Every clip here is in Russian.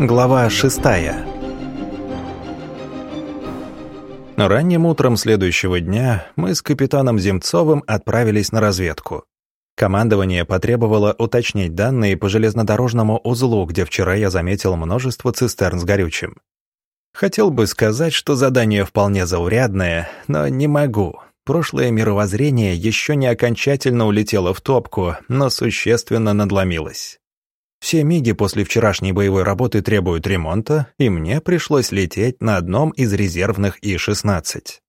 Глава шестая Ранним утром следующего дня мы с капитаном Земцовым отправились на разведку. Командование потребовало уточнить данные по железнодорожному узлу, где вчера я заметил множество цистерн с горючим. Хотел бы сказать, что задание вполне заурядное, но не могу. Прошлое мировоззрение еще не окончательно улетело в топку, но существенно надломилось. Все миги после вчерашней боевой работы требуют ремонта, и мне пришлось лететь на одном из резервных И-16.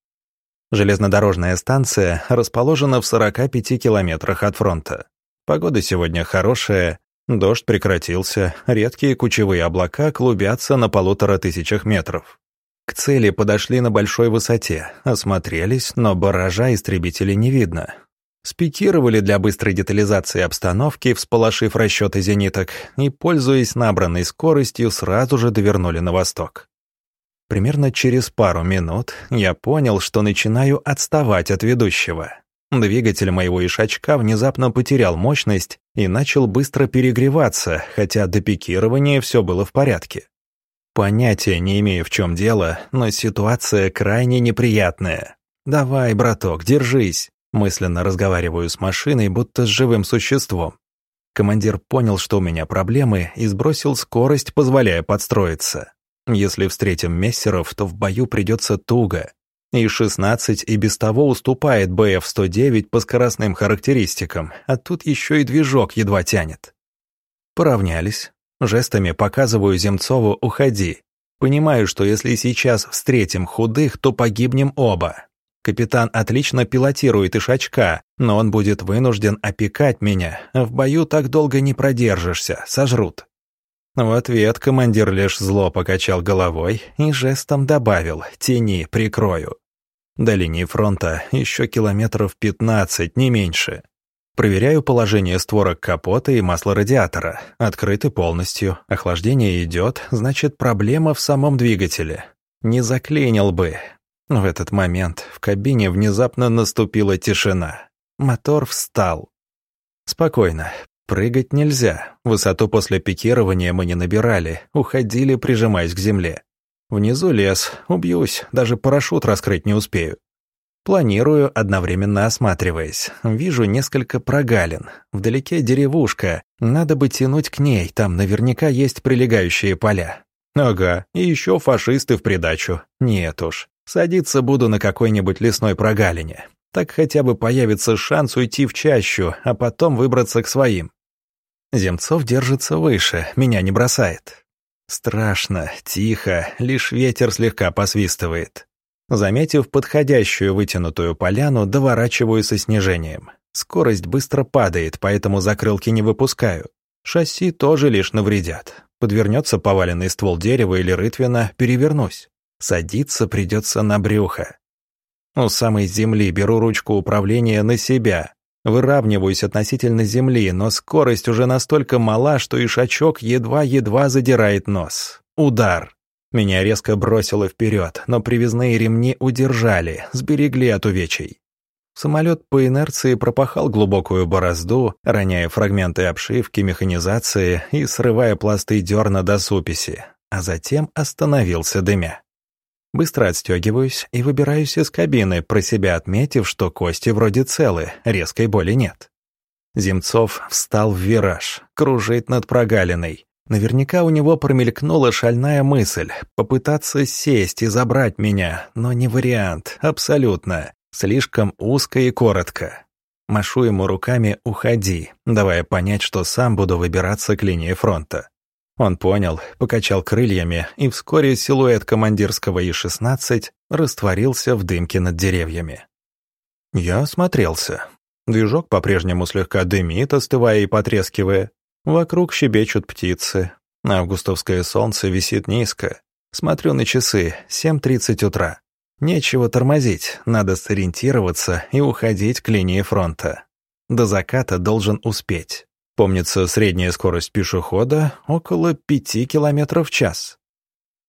Железнодорожная станция расположена в 45 километрах от фронта. Погода сегодня хорошая, дождь прекратился, редкие кучевые облака клубятся на полутора тысячах метров. К цели подошли на большой высоте, осмотрелись, но баража истребителей не видно. Спикировали для быстрой детализации обстановки, всполошив расчеты зениток, и, пользуясь набранной скоростью, сразу же довернули на восток. Примерно через пару минут я понял, что начинаю отставать от ведущего. Двигатель моего ишачка внезапно потерял мощность и начал быстро перегреваться, хотя до пикирования все было в порядке. Понятия не имею, в чем дело, но ситуация крайне неприятная. «Давай, браток, держись!» Мысленно разговариваю с машиной, будто с живым существом. Командир понял, что у меня проблемы, и сбросил скорость, позволяя подстроиться. Если встретим мессеров, то в бою придется туго. И-16 и без того уступает БФ-109 по скоростным характеристикам, а тут еще и движок едва тянет. Поравнялись. Жестами показываю Земцову «Уходи». Понимаю, что если сейчас встретим худых, то погибнем оба. Капитан отлично пилотирует ишачка, но он будет вынужден опекать меня. В бою так долго не продержишься, сожрут. В ответ командир лишь зло покачал головой и жестом добавил «тени, прикрою». До линии фронта еще километров 15, не меньше. Проверяю положение створок капота и масла радиатора. Открыты полностью, охлаждение идет, значит проблема в самом двигателе. Не заклинил бы, в этот момент в кабине внезапно наступила тишина. Мотор встал. Спокойно. Прыгать нельзя. Высоту после пикирования мы не набирали, уходили, прижимаясь к земле. Внизу лес, убьюсь, даже парашют раскрыть не успею. Планирую, одновременно осматриваясь. Вижу несколько прогалин. Вдалеке деревушка. Надо бы тянуть к ней, там наверняка есть прилегающие поля. Ага, и еще фашисты в придачу. Нет уж. Садиться буду на какой-нибудь лесной прогалине. Так хотя бы появится шанс уйти в чащу, а потом выбраться к своим. Земцов держится выше, меня не бросает. Страшно, тихо, лишь ветер слегка посвистывает. Заметив подходящую вытянутую поляну, доворачиваю со снижением. Скорость быстро падает, поэтому закрылки не выпускаю. Шасси тоже лишь навредят. Подвернется поваленный ствол дерева или рытвина, перевернусь. Садиться придется на брюхо. У самой земли беру ручку управления на себя. Выравниваюсь относительно земли, но скорость уже настолько мала, что ишачок едва-едва задирает нос. Удар. Меня резко бросило вперед, но привязные ремни удержали, сберегли от увечий. Самолет по инерции пропахал глубокую борозду, роняя фрагменты обшивки, механизации и срывая пласты дерна до суписи, а затем остановился дымя. Быстро отстегиваюсь и выбираюсь из кабины, про себя отметив, что кости вроде целы, резкой боли нет. Земцов встал в вираж, кружит над прогалиной. Наверняка у него промелькнула шальная мысль — попытаться сесть и забрать меня, но не вариант, абсолютно. Слишком узко и коротко. Машу ему руками «Уходи», давая понять, что сам буду выбираться к линии фронта. Он понял, покачал крыльями, и вскоре силуэт командирского И-16 растворился в дымке над деревьями. Я осмотрелся. Движок по-прежнему слегка дымит, остывая и потрескивая. Вокруг щебечут птицы. Августовское солнце висит низко. Смотрю на часы, 7.30 утра. Нечего тормозить, надо сориентироваться и уходить к линии фронта. До заката должен успеть. Помнится, средняя скорость пешехода — около пяти километров в час.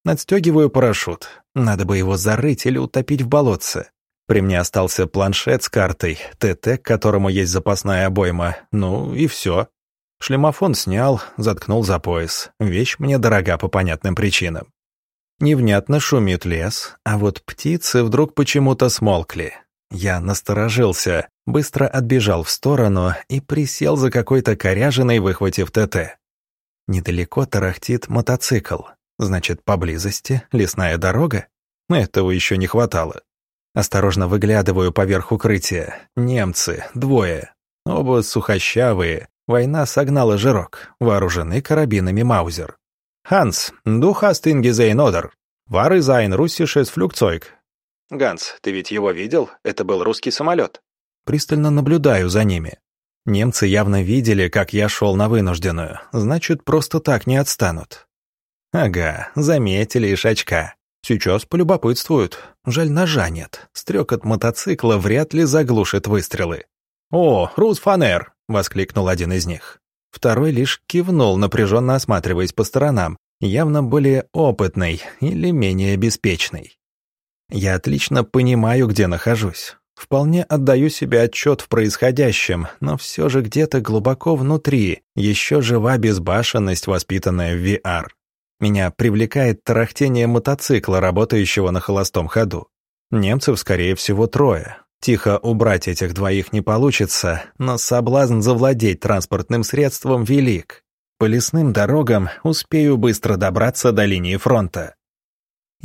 Отстегиваю парашют. Надо бы его зарыть или утопить в болотце. При мне остался планшет с картой, ТТ, к которому есть запасная обойма. Ну и все. Шлемофон снял, заткнул за пояс. Вещь мне дорога по понятным причинам. Невнятно шумит лес, а вот птицы вдруг почему-то смолкли. Я насторожился, быстро отбежал в сторону и присел за какой-то коряжиной, выхватив ТТ. Недалеко тарахтит мотоцикл. Значит, поблизости лесная дорога? Этого еще не хватало. Осторожно выглядываю поверх укрытия. Немцы, двое. Оба сухощавые. Война согнала жирок. Вооружены карабинами Маузер. «Ханс, du hast ihn gesehen, oder? War es ein russisches Flugzeug?» «Ганс, ты ведь его видел? Это был русский самолет». Пристально наблюдаю за ними. Немцы явно видели, как я шел на вынужденную. Значит, просто так не отстанут. Ага, заметили ишачка. Сейчас полюбопытствуют. Жаль, ножа нет. Стрекот мотоцикла вряд ли заглушит выстрелы. «О, Рус Фанер!» — воскликнул один из них. Второй лишь кивнул, напряженно осматриваясь по сторонам, явно более опытный или менее беспечный. Я отлично понимаю, где нахожусь. Вполне отдаю себе отчет в происходящем, но все же где-то глубоко внутри еще жива безбашенность, воспитанная в VR. Меня привлекает тарахтение мотоцикла, работающего на холостом ходу. Немцев, скорее всего, трое. Тихо убрать этих двоих не получится, но соблазн завладеть транспортным средством велик. По лесным дорогам успею быстро добраться до линии фронта.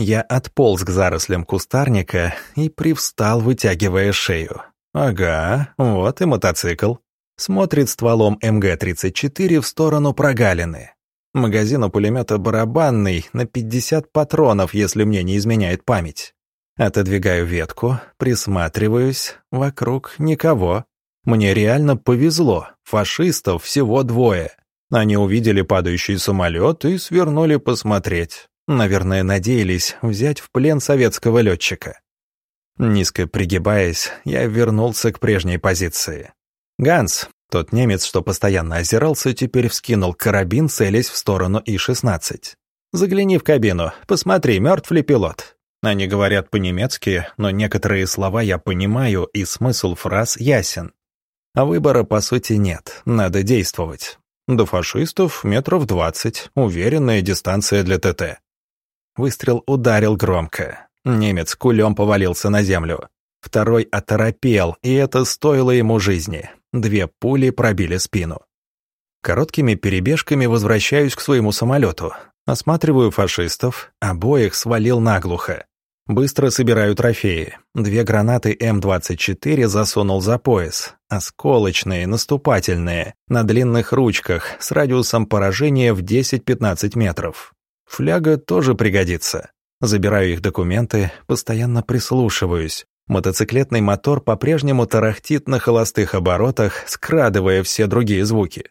Я отполз к зарослям кустарника и привстал, вытягивая шею. Ага, вот и мотоцикл. Смотрит стволом МГ-34 в сторону прогалины. Магазин у пулемета барабанный, на 50 патронов, если мне не изменяет память. Отодвигаю ветку, присматриваюсь, вокруг никого. Мне реально повезло, фашистов всего двое. Они увидели падающий самолет и свернули посмотреть. Наверное, надеялись взять в плен советского летчика. Низко пригибаясь, я вернулся к прежней позиции. «Ганс», тот немец, что постоянно озирался, теперь вскинул карабин, целясь в сторону И-16. «Загляни в кабину, посмотри, мертв ли пилот. Они говорят по-немецки, но некоторые слова я понимаю, и смысл фраз ясен. А выбора, по сути, нет, надо действовать. До фашистов метров двадцать, уверенная дистанция для ТТ. Выстрел ударил громко. Немец кулем повалился на землю. Второй оторопел, и это стоило ему жизни. Две пули пробили спину. Короткими перебежками возвращаюсь к своему самолету. Осматриваю фашистов, обоих свалил наглухо. Быстро собираю трофеи. Две гранаты М-24 засунул за пояс. Осколочные, наступательные, на длинных ручках, с радиусом поражения в 10-15 метров. Фляга тоже пригодится. Забираю их документы, постоянно прислушиваюсь. Мотоциклетный мотор по-прежнему тарахтит на холостых оборотах, скрадывая все другие звуки.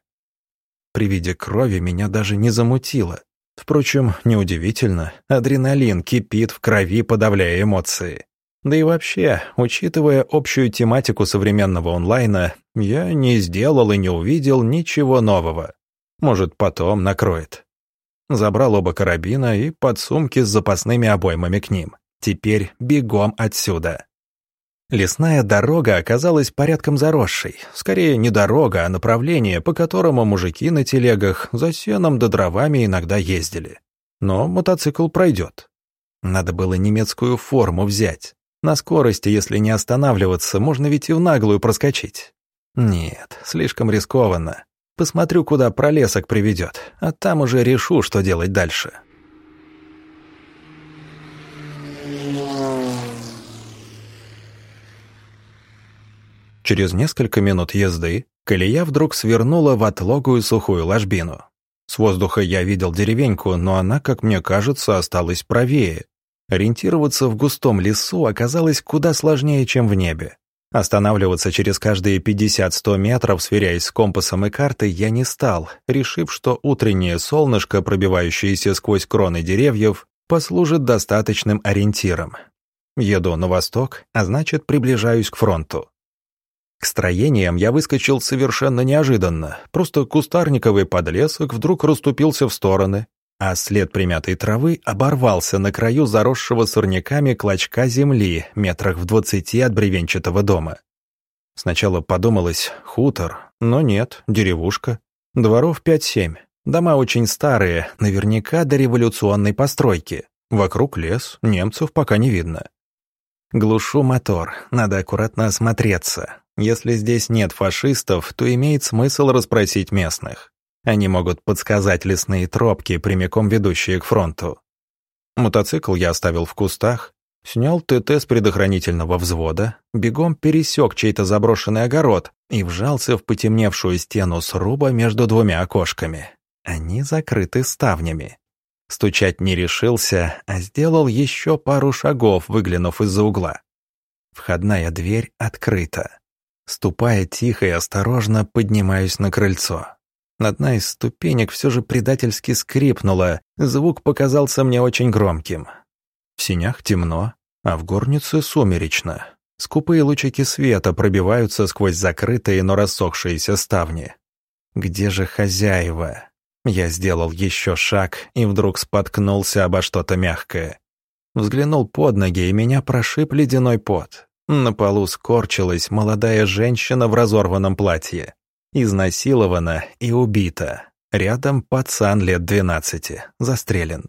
При виде крови меня даже не замутило. Впрочем, неудивительно, адреналин кипит в крови, подавляя эмоции. Да и вообще, учитывая общую тематику современного онлайна, я не сделал и не увидел ничего нового. Может, потом накроет. Забрал оба карабина и подсумки с запасными обоймами к ним. Теперь бегом отсюда. Лесная дорога оказалась порядком заросшей. Скорее, не дорога, а направление, по которому мужики на телегах за сеном да дровами иногда ездили. Но мотоцикл пройдет. Надо было немецкую форму взять. На скорости, если не останавливаться, можно ведь и в наглую проскочить. Нет, слишком рискованно. Посмотрю, куда пролесок приведет, а там уже решу, что делать дальше. Через несколько минут езды колея вдруг свернула в отлогую сухую ложбину. С воздуха я видел деревеньку, но она, как мне кажется, осталась правее. Ориентироваться в густом лесу оказалось куда сложнее, чем в небе. Останавливаться через каждые 50-100 метров, сверяясь с компасом и картой, я не стал, решив, что утреннее солнышко, пробивающееся сквозь кроны деревьев, послужит достаточным ориентиром. Еду на восток, а значит, приближаюсь к фронту. К строениям я выскочил совершенно неожиданно. Просто кустарниковый подлесок вдруг расступился в стороны, а след примятой травы оборвался на краю заросшего сорняками клочка земли метрах в двадцати от бревенчатого дома. Сначала подумалось «хутор», но нет, деревушка. Дворов 5-7. Дома очень старые, наверняка до революционной постройки. Вокруг лес, немцев пока не видно. Глушу мотор, надо аккуратно осмотреться. Если здесь нет фашистов, то имеет смысл расспросить местных. Они могут подсказать лесные тропки, прямиком ведущие к фронту. Мотоцикл я оставил в кустах, снял ТТ с предохранительного взвода, бегом пересек чей-то заброшенный огород и вжался в потемневшую стену сруба между двумя окошками. Они закрыты ставнями. Стучать не решился, а сделал еще пару шагов, выглянув из-за угла. Входная дверь открыта. Ступая тихо и осторожно, поднимаюсь на крыльцо. Одна из ступенек все же предательски скрипнула, звук показался мне очень громким. В синях темно, а в горнице сумеречно. Скупые лучики света пробиваются сквозь закрытые, но рассохшиеся ставни. Где же хозяева? Я сделал еще шаг и вдруг споткнулся обо что-то мягкое. Взглянул под ноги, и меня прошиб ледяной пот. На полу скорчилась молодая женщина в разорванном платье изнасилована и убита. Рядом пацан лет двенадцати, застрелен.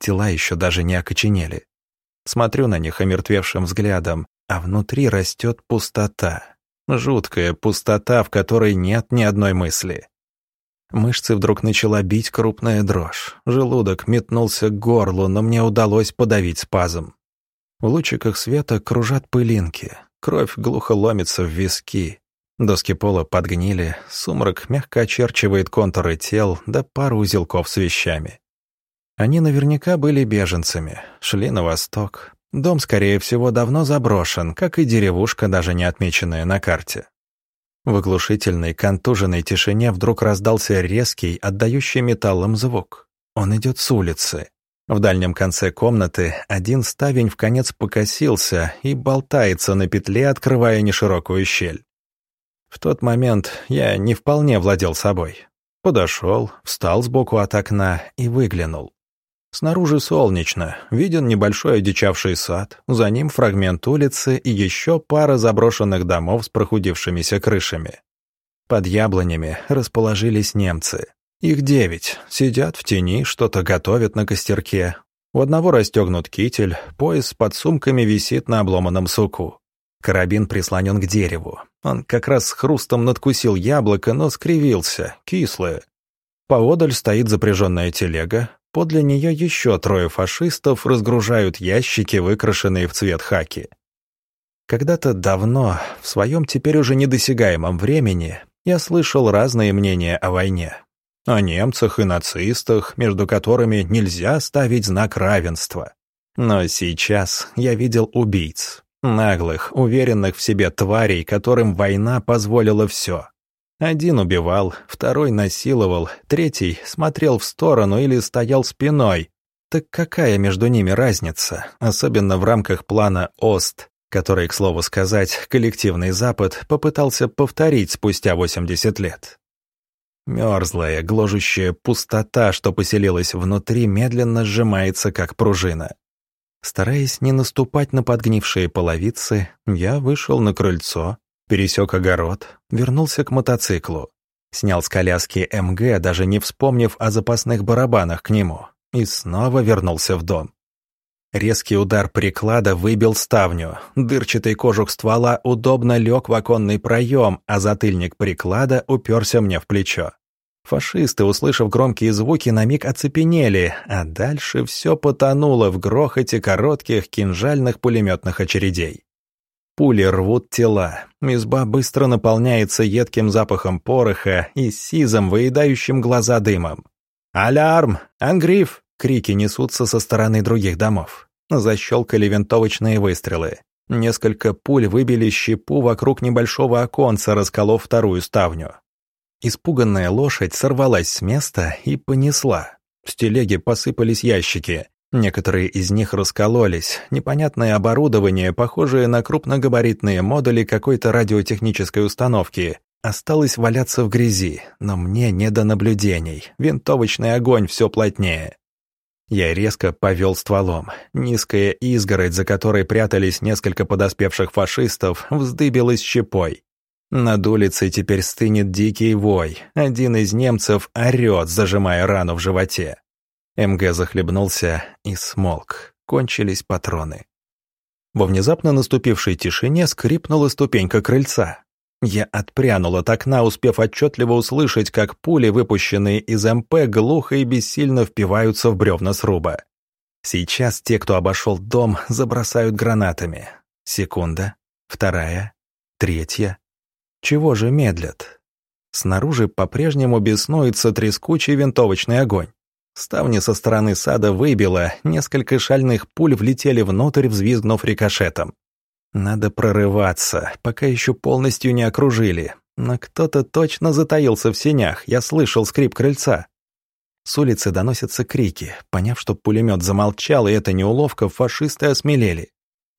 Тела еще даже не окоченели. Смотрю на них омертвевшим взглядом, а внутри растет пустота. Жуткая пустота, в которой нет ни одной мысли. Мышцы вдруг начала бить крупная дрожь. Желудок метнулся к горлу, но мне удалось подавить спазм. В лучиках света кружат пылинки. Кровь глухо ломится в виски. Доски пола подгнили, сумрак мягко очерчивает контуры тел да пару узелков с вещами. Они наверняка были беженцами, шли на восток. Дом, скорее всего, давно заброшен, как и деревушка, даже не отмеченная на карте. В оглушительной, контуженной тишине вдруг раздался резкий, отдающий металлом звук. Он идет с улицы. В дальнем конце комнаты один ставень в конец покосился и болтается на петле, открывая неширокую щель. В тот момент я не вполне владел собой. Подошел, встал сбоку от окна и выглянул. Снаружи солнечно, виден небольшой одичавший сад, за ним фрагмент улицы и еще пара заброшенных домов с прохудившимися крышами. Под яблонями расположились немцы. Их девять, сидят в тени, что-то готовят на костерке. У одного расстегнут китель, пояс с подсумками висит на обломанном суку. Карабин прислонен к дереву. Он как раз с хрустом надкусил яблоко, но скривился, кислое. Поодаль стоит запряженная телега. Подле нее еще трое фашистов разгружают ящики, выкрашенные в цвет хаки. Когда-то давно, в своем теперь уже недосягаемом времени, я слышал разные мнения о войне. О немцах и нацистах, между которыми нельзя ставить знак равенства. Но сейчас я видел убийц, Наглых, уверенных в себе тварей, которым война позволила все. Один убивал, второй насиловал, третий смотрел в сторону или стоял спиной. Так какая между ними разница, особенно в рамках плана ОСТ, который, к слову сказать, коллективный Запад попытался повторить спустя 80 лет? Мерзлая, гложущая пустота, что поселилась внутри, медленно сжимается, как пружина. Стараясь не наступать на подгнившие половицы, я вышел на крыльцо, пересек огород, вернулся к мотоциклу, снял с коляски МГ, даже не вспомнив о запасных барабанах к нему, и снова вернулся в дом. Резкий удар приклада выбил ставню, дырчатый кожух ствола удобно лег в оконный проем, а затыльник приклада уперся мне в плечо. Фашисты, услышав громкие звуки, на миг оцепенели, а дальше все потонуло в грохоте коротких кинжальных пулеметных очередей. Пули рвут тела, изба быстро наполняется едким запахом пороха и сизом, выедающим глаза дымом. «Алярм! Ангриф!» — крики несутся со стороны других домов. Защелкали винтовочные выстрелы. Несколько пуль выбили щепу вокруг небольшого оконца, расколов вторую ставню. Испуганная лошадь сорвалась с места и понесла. С телеги посыпались ящики. Некоторые из них раскололись. Непонятное оборудование, похожее на крупногабаритные модули какой-то радиотехнической установки, осталось валяться в грязи, но мне не до наблюдений. Винтовочный огонь все плотнее. Я резко повел стволом. Низкая изгородь, за которой прятались несколько подоспевших фашистов, вздыбилась щепой. Над улицей теперь стынет дикий вой. Один из немцев орёт, зажимая рану в животе. МГ захлебнулся и смолк. Кончились патроны. Во внезапно наступившей тишине скрипнула ступенька крыльца. Я отпрянул от окна, успев отчетливо услышать, как пули, выпущенные из МП, глухо и бессильно впиваются в бревна сруба. Сейчас те, кто обошел дом, забросают гранатами. Секунда, вторая, третья. Чего же медлят? Снаружи по-прежнему беснуется трескучий винтовочный огонь. Ставни со стороны сада выбило, несколько шальных пуль влетели внутрь, взвизгнув рикошетом. Надо прорываться, пока еще полностью не окружили. Но кто-то точно затаился в сенях, я слышал скрип крыльца. С улицы доносятся крики. Поняв, что пулемет замолчал, и это не уловка, фашисты осмелели.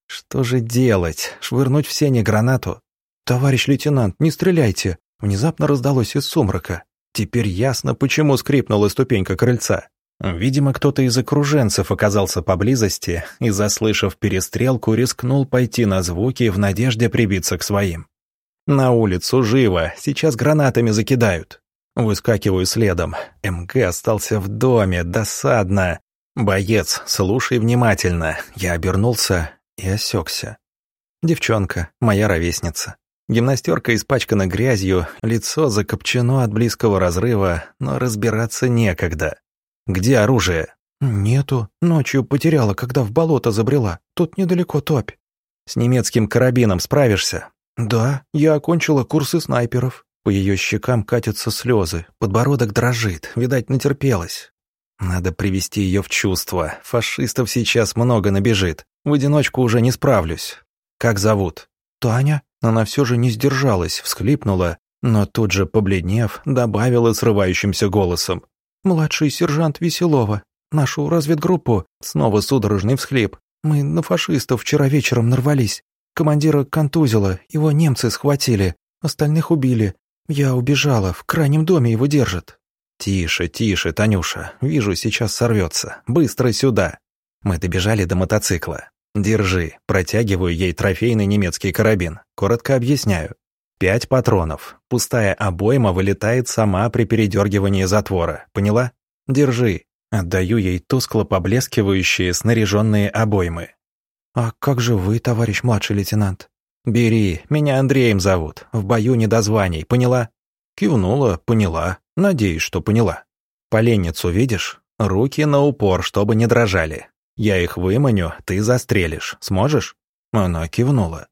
Что же делать? Швырнуть в сене гранату? «Товарищ лейтенант, не стреляйте!» Внезапно раздалось из сумрака. Теперь ясно, почему скрипнула ступенька крыльца. Видимо, кто-то из окруженцев оказался поблизости и, заслышав перестрелку, рискнул пойти на звуки в надежде прибиться к своим. «На улицу живо, сейчас гранатами закидают». Выскакиваю следом. МГ остался в доме, досадно. «Боец, слушай внимательно». Я обернулся и осекся. Девчонка, моя ровесница. Гимнастерка испачкана грязью, лицо закопчено от близкого разрыва, но разбираться некогда. Где оружие? Нету. Ночью потеряла, когда в болото забрела. Тут недалеко топь. С немецким карабином справишься? Да, я окончила курсы снайперов. По ее щекам катятся слезы, подбородок дрожит, видать, натерпелась. Надо привести ее в чувство. Фашистов сейчас много набежит. В одиночку уже не справлюсь. Как зовут? Таня. Она все же не сдержалась, всхлипнула, но тут же, побледнев, добавила срывающимся голосом. «Младший сержант Веселова, нашу разведгруппу, снова судорожный всхлип. Мы на фашистов вчера вечером нарвались. Командира контузило, его немцы схватили, остальных убили. Я убежала, в крайнем доме его держат». «Тише, тише, Танюша, вижу, сейчас сорвется. Быстро сюда». Мы добежали до мотоцикла. «Держи». Протягиваю ей трофейный немецкий карабин. Коротко объясняю. Пять патронов. Пустая обойма вылетает сама при передергивании затвора. Поняла? Держи. Отдаю ей тускло поблескивающие снаряженные обоймы. «А как же вы, товарищ младший лейтенант?» «Бери, меня Андреем зовут. В бою не до званий, поняла?» Кивнула, поняла. Надеюсь, что поняла. Поленницу видишь? Руки на упор, чтобы не дрожали. Я их выманю, ты застрелишь. Сможешь?» Она кивнула.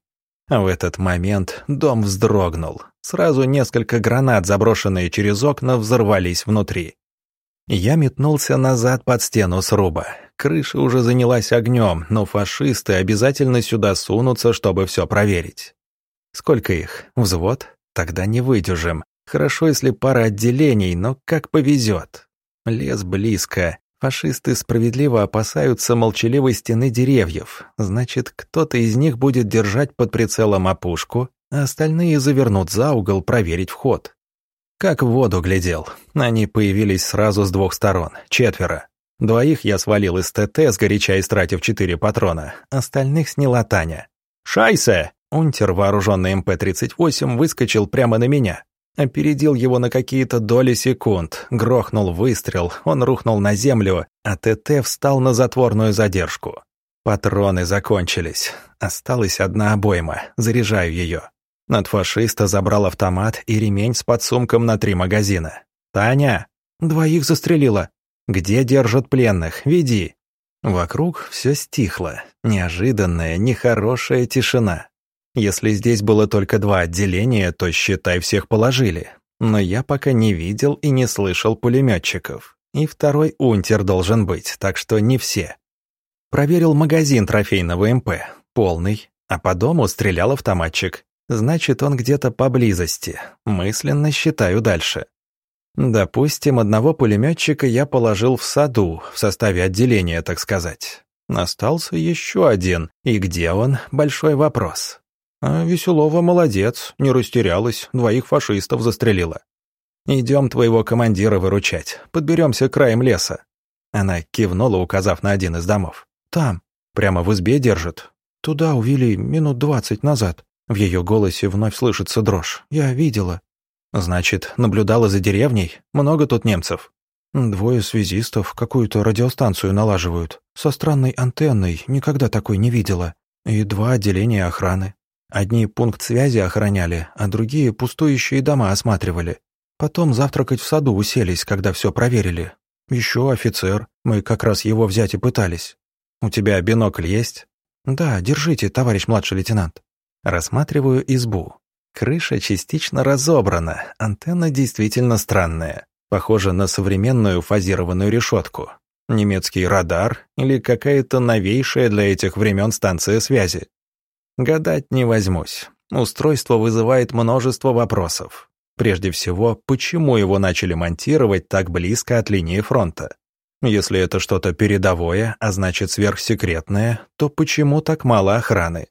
В этот момент дом вздрогнул. Сразу несколько гранат, заброшенные через окна, взорвались внутри. Я метнулся назад под стену сруба. Крыша уже занялась огнем, но фашисты обязательно сюда сунутся, чтобы все проверить. Сколько их? Взвод? Тогда не выдержим. Хорошо, если пара отделений, но как повезет. Лес близко. Фашисты справедливо опасаются молчаливой стены деревьев. Значит, кто-то из них будет держать под прицелом опушку, а остальные завернут за угол проверить вход. Как в воду глядел. Они появились сразу с двух сторон, четверо. Двоих я свалил из ТТ, сгоряча истратив четыре патрона. Остальных сняла Таня. «Шайсе!» Унтер, вооруженный МП-38, выскочил прямо на меня. Опередил его на какие-то доли секунд, грохнул выстрел, он рухнул на землю, а ТТ встал на затворную задержку. Патроны закончились. Осталась одна обойма, заряжаю ее. От фашиста забрал автомат и ремень с подсумком на три магазина. «Таня!» «Двоих застрелила!» «Где держат пленных? Веди!» Вокруг все стихло. Неожиданная, нехорошая тишина. Если здесь было только два отделения, то, считай, всех положили. Но я пока не видел и не слышал пулеметчиков. И второй унтер должен быть, так что не все. Проверил магазин трофейного МП. Полный. А по дому стрелял автоматчик. Значит, он где-то поблизости. Мысленно считаю дальше. Допустим, одного пулеметчика я положил в саду, в составе отделения, так сказать. Остался еще один. И где он? Большой вопрос. А Веселова молодец, не растерялась, двоих фашистов застрелила. Идем твоего командира выручать, подберемся к краем леса. Она кивнула, указав на один из домов. Там, прямо в избе держит. Туда увели минут двадцать назад. В ее голосе вновь слышится дрожь. «Я видела». «Значит, наблюдала за деревней? Много тут немцев?» «Двое связистов какую-то радиостанцию налаживают. Со странной антенной, никогда такой не видела. И два отделения охраны. Одни пункт связи охраняли, а другие пустующие дома осматривали. Потом завтракать в саду уселись, когда все проверили. Еще офицер, мы как раз его взять и пытались. У тебя бинокль есть? Да, держите, товарищ младший лейтенант. Рассматриваю избу. Крыша частично разобрана, антенна действительно странная. Похожа на современную фазированную решетку. Немецкий радар или какая-то новейшая для этих времен станция связи. Гадать не возьмусь. Устройство вызывает множество вопросов. Прежде всего, почему его начали монтировать так близко от линии фронта? Если это что-то передовое, а значит сверхсекретное, то почему так мало охраны?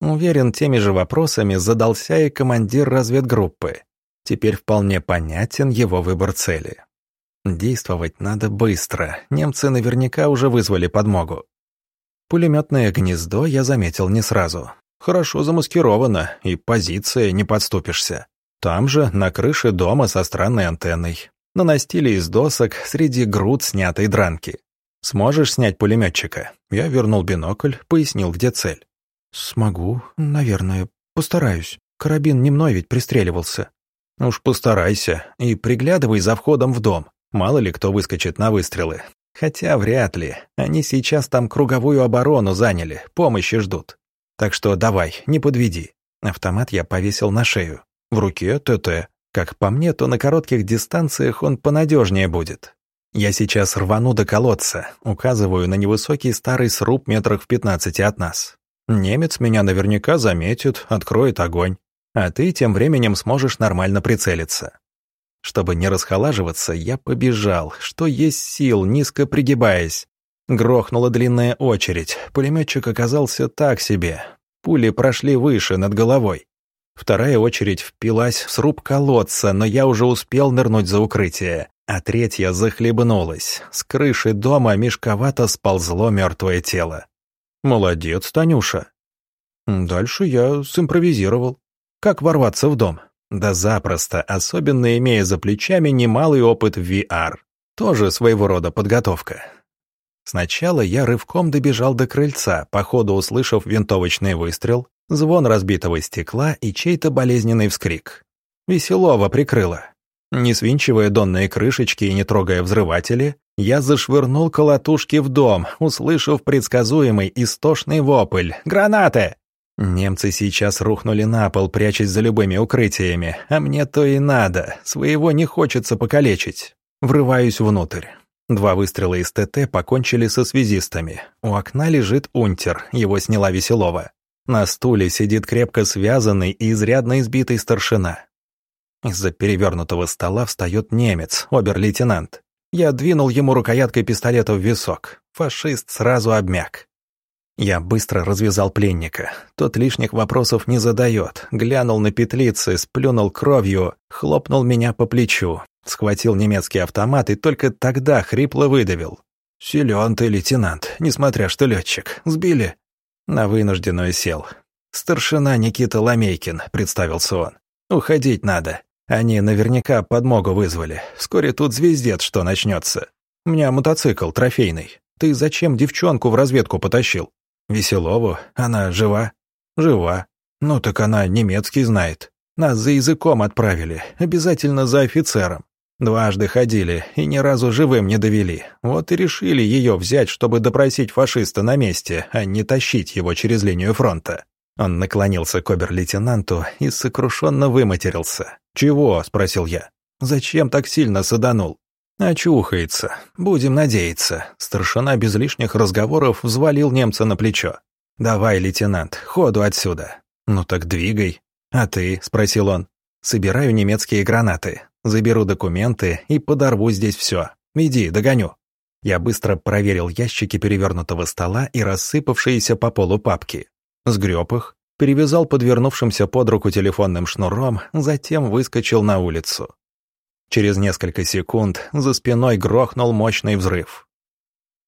Уверен, теми же вопросами задался и командир разведгруппы. Теперь вполне понятен его выбор цели. Действовать надо быстро, немцы наверняка уже вызвали подмогу. Пулеметное гнездо я заметил не сразу. Хорошо замаскировано, и позиция не подступишься. Там же, на крыше дома со странной антенной. На из досок среди груд снятой дранки. «Сможешь снять пулеметчика?» Я вернул бинокль, пояснил, где цель. «Смогу, наверное. Постараюсь. Карабин не мной ведь пристреливался». «Уж постарайся и приглядывай за входом в дом. Мало ли кто выскочит на выстрелы. Хотя вряд ли. Они сейчас там круговую оборону заняли, помощи ждут. Так что давай, не подведи. Автомат я повесил на шею. В руке ТТ. Как по мне, то на коротких дистанциях он понадежнее будет. Я сейчас рвану до колодца, указываю на невысокий старый сруб метрах в пятнадцати от нас. Немец меня наверняка заметит, откроет огонь. А ты тем временем сможешь нормально прицелиться. Чтобы не расхолаживаться, я побежал, что есть сил, низко пригибаясь. Грохнула длинная очередь, пулеметчик оказался так себе. Пули прошли выше, над головой. Вторая очередь впилась в сруб колодца, но я уже успел нырнуть за укрытие. А третья захлебнулась. С крыши дома мешковато сползло мертвое тело. «Молодец, Танюша». Дальше я симпровизировал. Как ворваться в дом? Да запросто, особенно имея за плечами немалый опыт в VR. Тоже своего рода подготовка. Сначала я рывком добежал до крыльца, по ходу услышав винтовочный выстрел, звон разбитого стекла и чей-то болезненный вскрик. Веселова прикрыло. Не свинчивая донные крышечки и не трогая взрыватели, я зашвырнул колотушки в дом, услышав предсказуемый истошный вопль «Гранаты!». Немцы сейчас рухнули на пол, прячась за любыми укрытиями, а мне то и надо, своего не хочется покалечить. Врываюсь внутрь. Два выстрела из ТТ покончили со связистами. У окна лежит унтер, его сняла Веселова. На стуле сидит крепко связанный и изрядно избитый старшина. Из-за перевернутого стола встает немец, обер-лейтенант. Я двинул ему рукояткой пистолета в висок. Фашист сразу обмяк. Я быстро развязал пленника. Тот лишних вопросов не задает. Глянул на петлицы, сплюнул кровью, хлопнул меня по плечу. Схватил немецкий автомат и только тогда хрипло выдавил. «Силен ты, лейтенант, несмотря что летчик. Сбили?» На вынужденную сел. «Старшина Никита Ламейкин», — представился он. «Уходить надо. Они наверняка подмогу вызвали. Вскоре тут звездец что начнется. У меня мотоцикл трофейный. Ты зачем девчонку в разведку потащил?» Веселову? Она жива? Жива. Ну так она немецкий знает. Нас за языком отправили, обязательно за офицером. Дважды ходили и ни разу живым не довели. Вот и решили ее взять, чтобы допросить фашиста на месте, а не тащить его через линию фронта. Он наклонился к обер-лейтенанту и сокрушенно выматерился. «Чего?» — спросил я. «Зачем так сильно саданул?» «Очухается. Будем надеяться». Старшина без лишних разговоров взвалил немца на плечо. «Давай, лейтенант, ходу отсюда». «Ну так двигай». «А ты?» — спросил он. «Собираю немецкие гранаты, заберу документы и подорву здесь все. Иди, догоню». Я быстро проверил ящики перевернутого стола и рассыпавшиеся по полу папки. Сгреб их, перевязал подвернувшимся под руку телефонным шнуром, затем выскочил на улицу. Через несколько секунд за спиной грохнул мощный взрыв.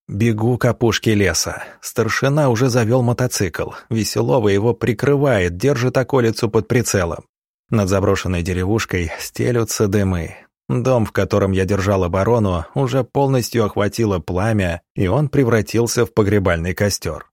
Бегу к опушке леса. Старшина уже завел мотоцикл. Веселова его прикрывает, держит околицу под прицелом. Над заброшенной деревушкой стелются дымы. Дом, в котором я держал оборону, уже полностью охватило пламя, и он превратился в погребальный костер.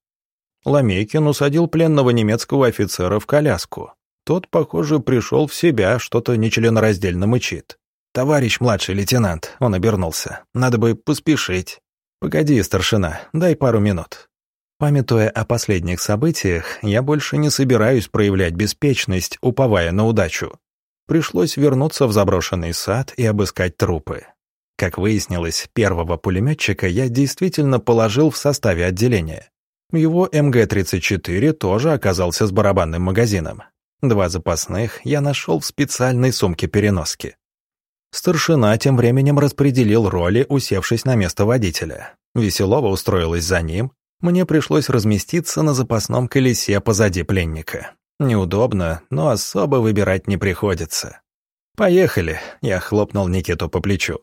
Ламейкин усадил пленного немецкого офицера в коляску. Тот, похоже, пришел в себя, что-то нечленораздельно мычит. «Товарищ младший лейтенант», — он обернулся, — «надо бы поспешить». «Погоди, старшина, дай пару минут». Памятуя о последних событиях, я больше не собираюсь проявлять беспечность, уповая на удачу. Пришлось вернуться в заброшенный сад и обыскать трупы. Как выяснилось, первого пулеметчика я действительно положил в составе отделения. Его МГ-34 тоже оказался с барабанным магазином. Два запасных я нашел в специальной сумке-переноске. Старшина тем временем распределил роли, усевшись на место водителя. Веселова устроилась за ним. Мне пришлось разместиться на запасном колесе позади пленника. Неудобно, но особо выбирать не приходится. «Поехали», — я хлопнул Никиту по плечу.